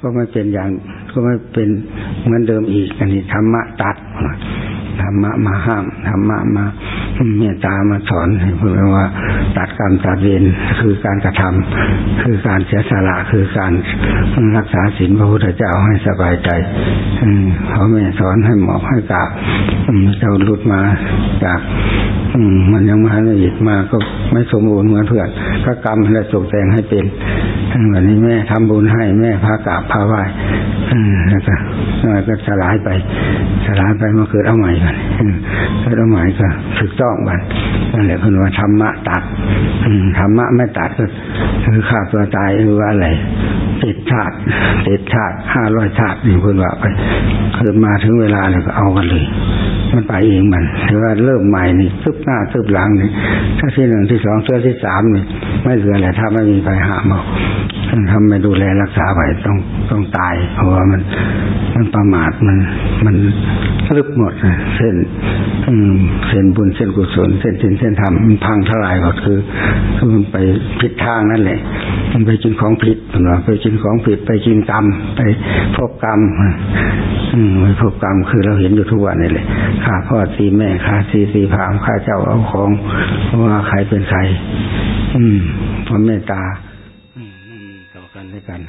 ก็ไม่เป็นอย่าง ก็ไม่เป็นเหมือนเดิมอีก อันนี้ธรรมะตัดธรรมะมาห้ามธรรมะมาเมตตามาสอนเพื่อว่าตัดกรรมตัดเวรคือการกระทำคือการเสียสละคือการรักษาศีลพระพุทธเจ้าให้สบายใจเขาแม่สอนให้หมอบให้กราบเจ้าหลุดมาจากมันยังมาละเอียดมาก็ไม่สมบูรณ์เหมือนเพื่อนก็กรรมและตกแต่งให้เป็นวันนี้แม่ทำบุญให้แม่พากราบพาไหว้แล้วก็ก็สลายไป สลายไปมาเกิดเอาใหม่กันเกิดเอาใหม่ก็ถูกต้องบันนั่นแหละคุณว่าธรรมะตัดธรรมะไม่ตัดก็คือฆ่าตัวตายหรือว่าอะไรติดชาติติดชาติห้าร้อยชาตินี่คุณว่าไปเกิดมาถึงเวลาเนี่ยก็เอากันเลยมันไปเองมันถือว่าเริ่มใหม่นี่ซึบหน้าซึบหลังนี่ถ้าที่หนึ่งที่สองเทือที่สามนี่ไม่เหลืออะไรถ้าไม่มีใครห้ามบอกทำไม่ดูแลรักษาไว้ต้องต้องตาย เพราะว่ามันมันประมาทมัน มันลึกหมดเส้นเส้นบุญเส้นกุศลเส้นสินเส้นธรรมมันพังทลายก็คือคือมันไปผิดทางนั่นแหละ มันไปกินของผิดเนไปกินของผิดไปกินกรรม ไปพบกรรมอืมไปพบกรรมคือเราเห็นอยู่ทุกวันนี่แหละข้าพ่อตีแม่ข้าตีตีพามข้าเจ้าเอาของว่าใครเป็นใคร อืมพระเมตตาต่อกันด้วยกัน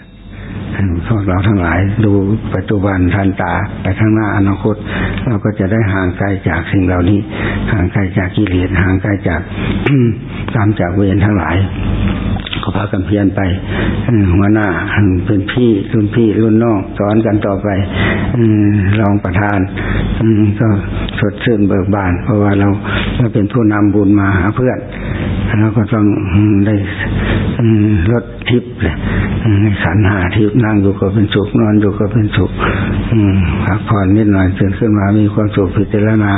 พวกเราทั้งหลายดูปัจจุบันทันตาไปข้างหน้าอนาคต เราก็จะได้ห่างไกลจากสิ่งเหล่านี้ ห่างไกลจากกิเลสห่างไกลจากตามจากเวรทั้งหลายก็พากันเพียนไปหัวหน้าเป็นพี่รุ่นพี่รุ่นน้องสอนกันต่อไปรองประธานก็สดชื่นเบิกบาน เพราะว่าเราเราเป็นผู้นำบุญมาหาเพื่อน เราก็ต้องได้ลดทิพย์เลยขันหาทิพย์นั่งอยู่ก็เป็นสุขนอนอยู่ก็เป็นสุขพักผ่อนนิดหน่อยตื่นขึ้นมามีความสุขพิจารณา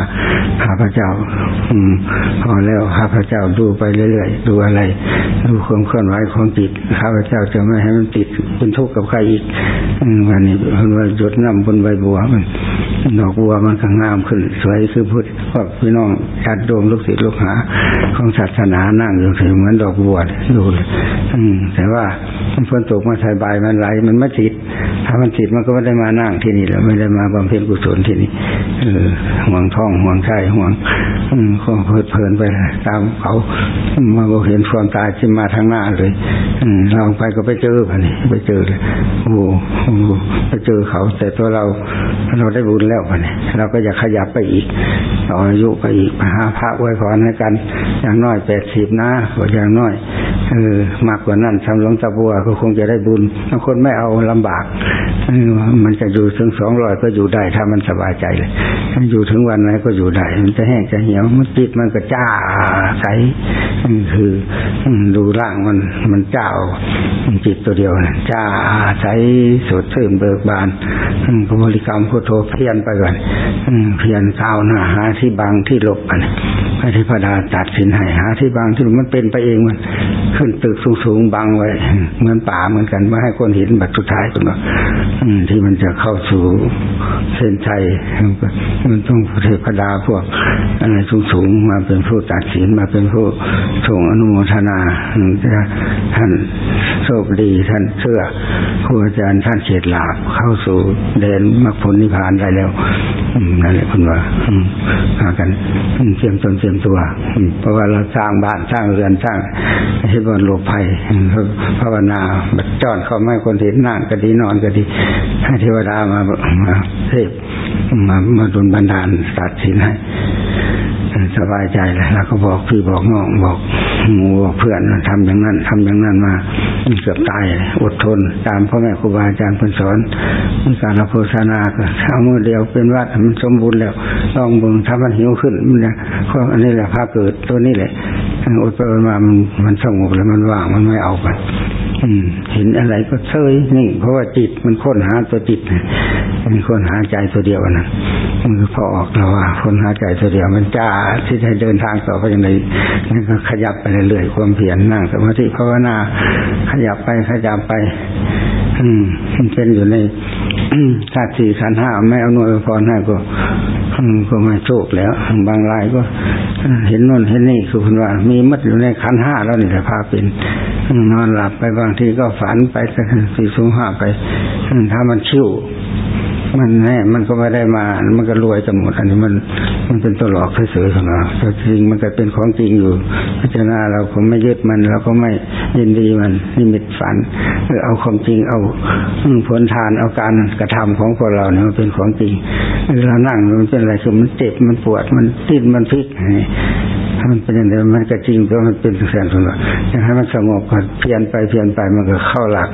ข้าพเจ้าอืมพอแล้วข้าพเจ้าดูไปเรื่อยๆดูอะไร ดูความเคลื่อนไหวของจิตข้าพเจ้าจะไม่ให้มันติดเป็นทุกข์กับใครอีกวันนี้เพิ่นว่าหยดน้ำบนใบบัวมันดอกบัวมันก็งามขึ้น สวยคือพุทธก็พี่น้องจัดโดมลูกศิษย์ลูกหาของศาสนานั่งอยู่ถึงเหมือนดอกบัวดูเลยแต่ว่ามันฝนตกมาใส่ใบมันไหลมันไม่ติด ถ้ามันติดมันก็ไม่ได้มานั่งที่นี่แล้วไม่ได้มาบำเพ็ญกุศลที่นี่เออห่วงท้องห่วงไสห่วงอืก็เพลิดเพลินไปตามเขามาก็เห็นความตายที่มาทางหน้าเลยอืมเราไปก็ไปเจอพันนี่ไปเจอเลยโอ้โหไปเจอเขา แต่ตัวเราเราได้บุญแล้วพันนี่เราก็อยากขยับไปอีกต่ออายุไปอีกหาพระไว้ขอให้กัน อย่างน้อยแปดสิบนะอย่างน้อยเออมากกว่านั้นทำหลวงตาบัวก็คงจะได้บุญบางคนไม่เอาลำบากอือมันจะอยู่ถึงสองร้อยก็อยู่ได้ถ้ามันสบายใจเลยมันอยู่ถึงวันไหนก็อยู่ได้มันจะแห้งจะเหี่ยวมันจิตมันก็จ้าใสคือดูร่างมันมันเจ้าจิตตัวเดียวจ้าใสสดชื่นเบิกบานก็บริกรรมพุทโธเพียนไปก่อนเพียนก้าวหน้าหาที่บางที่หลบกันพระธิพดาตัดสินให้หาที่บางที่มันเป็นไปเองมัน ขึ้นตึกสูงๆบังไว้ เหมือนป่าเหมือนกันไม่ให้คนเห็นบัดสุดท้ายคุณว่าที่มันจะเข้าสู่เส้นชัยมันต้องเทพดาพวกอะไรสูงๆมาเป็นผู้ตัดสินมาเป็นผู้ส่งอนุโมทนาท่านโชคดีท่านเชื่อครูอาจารย์ท่านเฉดหลาบเข้าสู่เดนมรรคผลนิพพานได้แล้วนั่นแหละคุณว่าพากันเตรียมตนเตรียมตัวเพราะว่าเราสร้างบ้านสร้างเรือนสร้างให้บนโลภัยภาวนาบัดจอดเขาไม่คนเห็นนั่งก็ดีนอนก็ดีให้เทวดามามาเทพมามาดุลบันดาลตัดสินให้สบายใจเลยแล้วก็บอกพี่บอกน้องบอกหมูบอกเพื่อนทำอย่างนั้นทำอย่างนั้นมาเกือบตายอดทน ตามพ่อแม่ครูบาอาจารย์เพิ่นสอนมีการรับโฆษณาก็เอามือเดียวเป็นวัดมันสมบูรณ์แล้วลองเบิ่งถ้ามันหิวขึ้นมันเนี่ยก็อันนี้แหละพาเกิดตัวนี้แหละ อดไปมามันมันสงบแล้วมันว่างมันไม่เอาไปเห็นอะไรก็เฉยนี่ เพราะว่าจิตมันค้นหาตัวจิตมันค้นหาใจตัวเดียวนะมันพอออกแล้วว่าค้นหาใจตัวเดียว มันจ้าที่จะเดินทางต่อไปอย่างไรนี่ก็ขยับไปเรื่อยๆความเพียรนั่งสมาธิภาวนาขยับไปขยับไป อืมมันเป็นอยู่ใน ธาตุสี่ขันห้าไม่เอาหน่วยพรให้ก็ก็ไม่โชคแล้ว บางรายก็เห็นน่นเห็นนี่คือคุณว่า มีมัดอยู่ในขันห้าแล้วนี่แต่พาเป็นนอนหลับไปบางทีก็ฝันไปสี่สูงห้าไปถ้ามันชิว มันแน่มันก็ไม่ได้มา มันก็รวยกันหมด อันนี้มัน มันเป็นตัวหลอกเฉยๆของเราแต่จริงมันก็เป็นของจริงอยู่พิจารณาเราก็ไม่ยึดมันเราก็ไม่ยินดีมันนิมิตฝันเออเอาความจริงเอาผลทานเอาการกระทำของพวกเราเนี่ยมันเป็นของจริงเรานั่งมันเป็นอะไรคือมันเจ็บมันปวดมันติ้นมันพลิกถ้ามันเป็นอย่างนี้มันก็จริงเพราะมันเป็นแสนสมบัติอยากให้มันสงบก็เพียนไปเพียนไปมันก็เข้าหลัก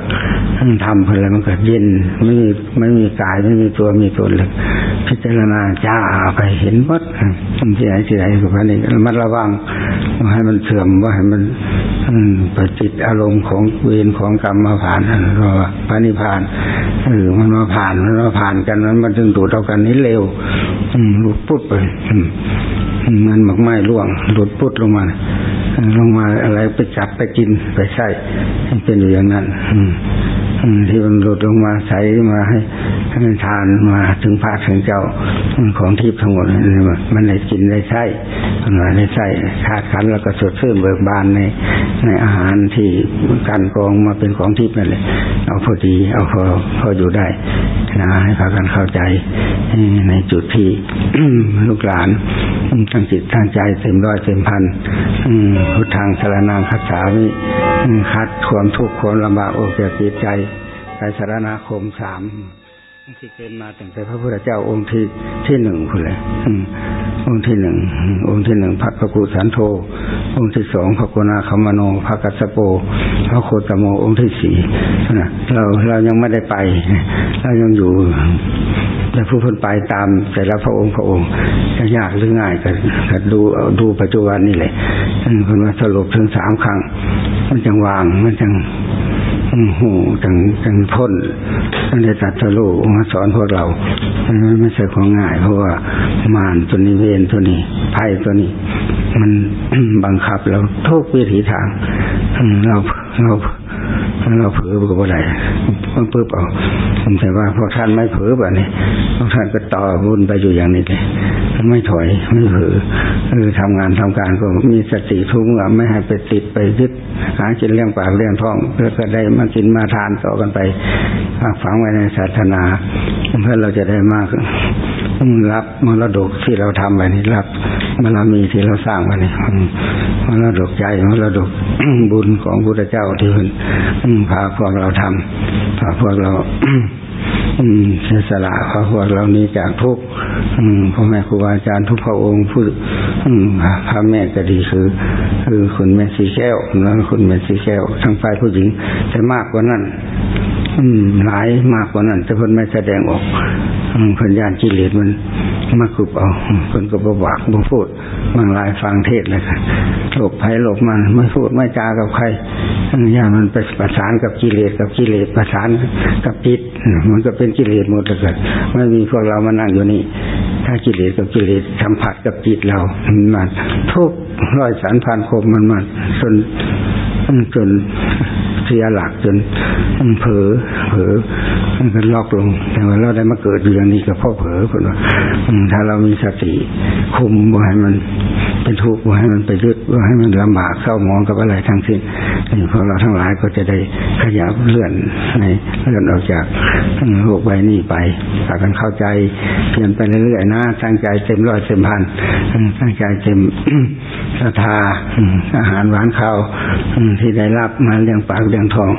ทำอะไรมันก็เย็นไม่มีไม่มีกายไม่มีีตัวมีตนเลยพิจารณาจ้าไปเห็นวัดทำที่ไหนที่ไหนสุภานี้มันระวังว่าให้มันเสื่อมว่าให้มันไปจิตอารมณ์ของเวรของกรรมมาผ่านนั่นก็พระนิพพานเออมันมาผ่านมันมาผ่านกันมันมันจึงดูดเอากันนี้เร็วอืมลุกปุ๊บไปมันหมักไม้ร่วงหลุดพุดลงมาลงมาอะไรไปจับไปกินไปใช่เป็นอยู่อย่างนั้น อืม ที่มันหลุดลงมาใสมาให้ให้มันทานมาถึงพระถึงเจ้าของทิพย์ทั้งหมดมันได้กินได้ใช้มันได้ใช้ขาดขันแล้วก็สดชื่นเบิกบานในในอาหารที่กันกองมาเป็นของทิพย์นั่นแหละเอาพอดี เอาพอพออยู่ได้นะให้พากันเข้าใจในจุดที่ลูกหลานทั้งจิตทั้งใจเต็มร้อยเต็มพันพุทธังสารนางคัจฉามิ หัดความทุกข์ความลำบากอกจากจิตใจไปสารนาคมสาม ที่เกิดมาตั้งแต่พระพุทธเจ้าองค์ที่ที่หนึ่งคุณเลยองค์ที่หนึ่งองค์ที่หนึ่งพระกกุสันโธองค์ที่สองพระโกุณาคมโนพระกัสโปพระโคตโมองค์ที่สี่นะเราเรายังไม่ได้ไป เรายังอยู่แต่ผู้คนไปตามแต่ละพระองค์พระองค์จะยากหรือง่ายก็ดูดูปัจจุบันนี่แหละคนมาสรุปถึงสามครั้ง มันจังวางมันจัง หูจังจังพ้นท่านได้ตัดสรุมาสอนพวกเรามันไม่ใช่ของง่าย เพราะว่ามารตัวนี้เวรตัวนี้ภัยตัวนี้ มันบังคับเราทุกวิถีทางเราเรา เราเผลอกับอะไรมันปึ๊บเอาผมแต่ว่าพวกท่านไม่เผลอแบบนี้พวกท่านก็ต่อบุญไปอยู่อย่างนี้เลยไม่ถอยไม่เผลอคือทำงานทำการก็มีสติทุกเมื่อไม่ให้ไปติดไปยึดหากินเลี้ยงปากเลี้ยงท้องเพื่อจะได้มากินมาทานต่อกันไปฝังไว้ในศาสนาเพื่อเราจะได้มาก รับมรดกที่เราทำไปนี่รับมรมีที่เราสร้างไปนี่มรดกใจมรดกบุญของพระเจ้าที่พาพวกเราทำพาพวกเราเสียสละพาพวกเรานี้จากทุกพ่อแม่ครูบาอาจารย์ทุกพระองค์ผู้พระแม่ก็ดีคือ คือคุณแม่สีแก้วแล้วคุณแม่สีแก้วทั้งฝ่ายผู้หญิงแต่มากกว่านั้น หลายมากกว่านั้น แต่เพิ่นไม่แสดงออกเพิ่นญาณกิเลสมันมาคุบเอาเพิ่นก็บวากบ่พูดบางรายฟังเทศเลยค่ะหลบภัยหลบมันไม่พูดไม่จากับใครญาณมันไปประสานกับกิเลสกับกิเลสประสานกับจิตมันก็เป็นกิเลสหมดเลยเกิดไม่มีพวกเรามานั่งอยู่นี่ถ้ากิเลสกับกิเลสสัมผัสกับจิตเรา มันทุกร้อยสารพันคมมันมันจนจน เสียหลักจนเผลอเผลอมันก็ลอกลง แต่ว่าเราได้มาเกิดอยู่อย่างนี้ก็พ่อเผลอคนว่าถ้าเรามีสติคุมบ่ให้มัน เป็นทุกข์บ่ให้มันไปยึดบ่ให้มันลำบากเข้ามองกับอะไรทั้งสิ้นพวกเราทั้งหลายก็จะได้ขยับเลื่อนในเลื่อนออกจากโลกใบนี้ไปพากันเข้าใจเปลี่ยนไปเรื่อยๆนะตั้งใจเต็มร้อยเต็มพันตั้งใจเต็มศรัทธาอาหารหวานข้าวที่ได้รับมาเลี้ยงปากเลี้ยงทอง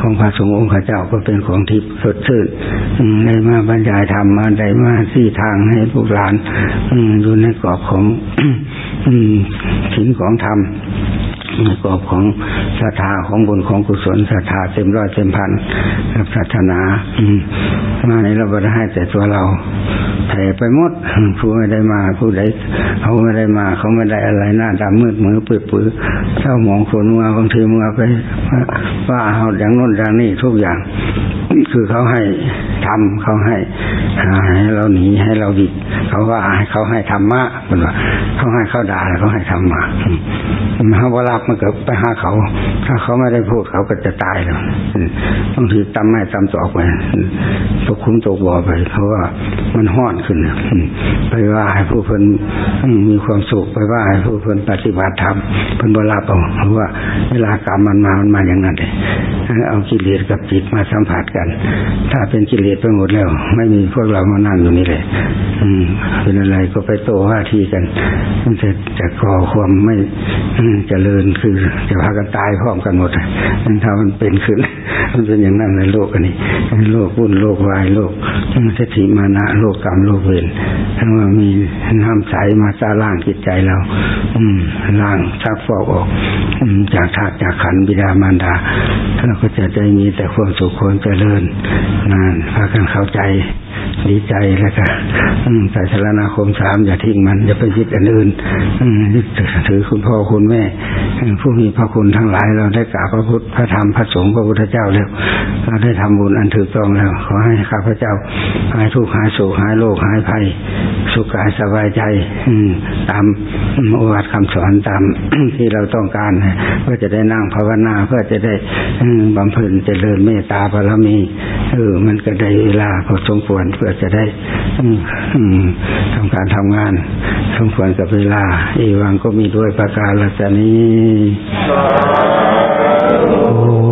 ของพระสงฆ์องค์ข้าเจ้าก็เป็นของทิพย์สดชื่นได้มาบรรยายธรรมมาได้มาสี่ทางให้ลูกหลานอยู่ในกรอบของสิ่งของธรรมกรอบของศรัทธาของบุญของกุศลศรัทธาเต็มร้อยเต็มพันกับศาสนามาในเราไม่ได้ให้แต่ตัวเราแผ่ไปหมดผู้ไม่ได้มาผู้ใดเขาไม่ได้มาเขาไม่ได้อะไรหน้าดำมืดมือปืดปื้อเจ้ามองคนมาบางทีมือไปว่าเอาอย่างโน้นอย่างนี้ทุกอย่างคือเขาให้ทำเขาให้ให้เราหนีให้เราดิดเขาว่าให้เขาให้ธรรมะคนว่าเขาให้เขาด่าเขาให้ธรรมะมันเขาว่ารับมันเกิดไปหาเขา ถ้าเขาไม่ได้พูดเขาก็จะตายแล้วบางทีตำไม่ตำตอกไปตกคุ้มตกบ่อไป เพราะว่ามันห้อนขึ้นไปว่าให้ผู้เพิ่นมีความสุขไปว่าให้ผู้เพิ่นปฏิบัติธรรมเพิ่นบรับเอาเพราะว่าเวลากรรมมันมามันมาอย่างนั้นเลย เอากิเลสกับจิตมาสัมผัสกัน ถ้าเป็นกิเลสไปหมดแล้ว ไม่มีพวกเรามานั่งอยู่นี่เลยอืม เป็นอะไรก็ไปโตว่าทีกันมันจะจะก่อความไม่เจริญคือจะพากันตายพร้อมกันหมดนั่นถ้ามันเป็นขึ้น มันเป็นอย่างนั้นในโลกอันนี้โลกวุ่นโลกวายโลกสติมานะโลกกรรมโลกเวรทั้งว่ามีน้ำใสมาสร้างร่างจิตใจเรา อืมร่างชักฟอกออกจากธาตุจากขันบิดามารดาเราก็จะได้มีแต่ความสุขความเจริญนานพากันเข้าใจดีใจแล้วก็ใส่สารนาคมสามอย่าทิ้งมัน อย่าไปยึดอันอื่นยึดถือคุณพ่อคุณแม่ ผู้มีพระคุณทั้งหลาย เราได้กราบพระพุทธพระธรรมพระสงฆ์พระพุทธเจ้าแล้วเราได้ทำบุญอันถูกต้องแล้ว ขอให้ข้าพเจ้าหายทุกข์หายโศกหายโรคหายภัย สุขกายสบายใจตามโอวาทคำสอนตามที่เราต้องการเพื่อจะได้นั่งภาวนาเพื่อจะได้บำเพ็ญเจริญเมตตาบารมี เออ มันก็ได้เวลาพอสมควรเพื่อจะได้ทำการทำงาน สมควรกับเวลาอีวังก็มีด้วยประการลักษณนี้